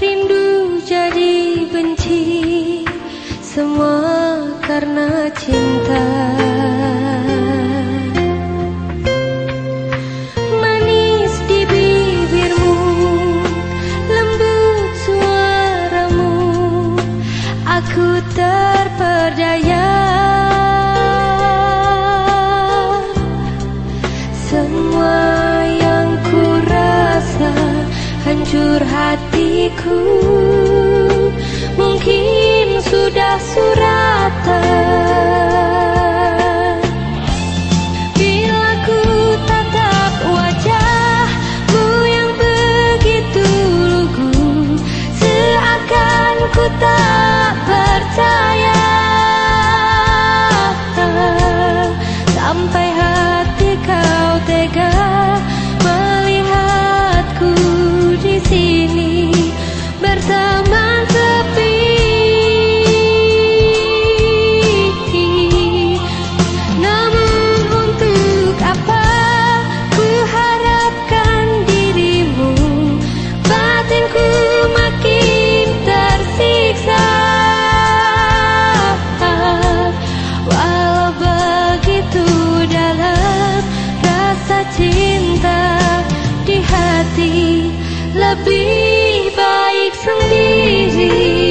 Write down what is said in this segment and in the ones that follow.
Rindu jadi benci Semua karena cinta. Manis di bibirmu Lembut suaramu Aku terperdaya. Semua hancur hatiku. Mungkin sudah sudah cinta di hati lebih baik sendiri.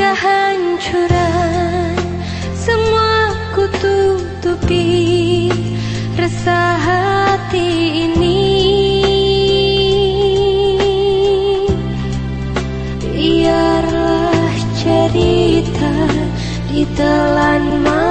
kehancuran semua ku tutupi resah ditelan malam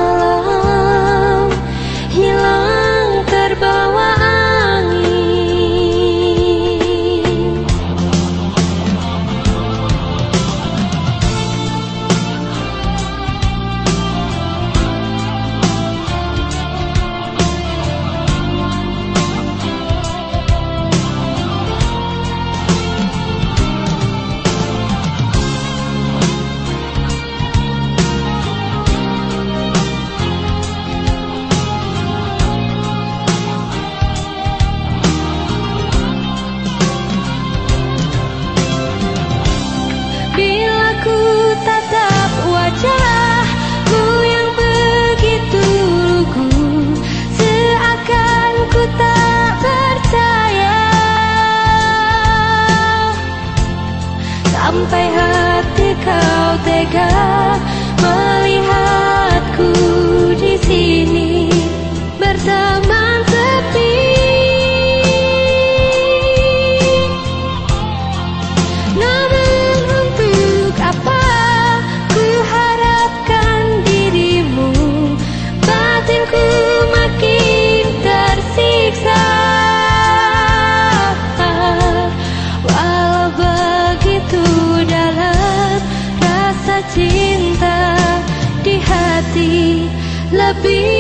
be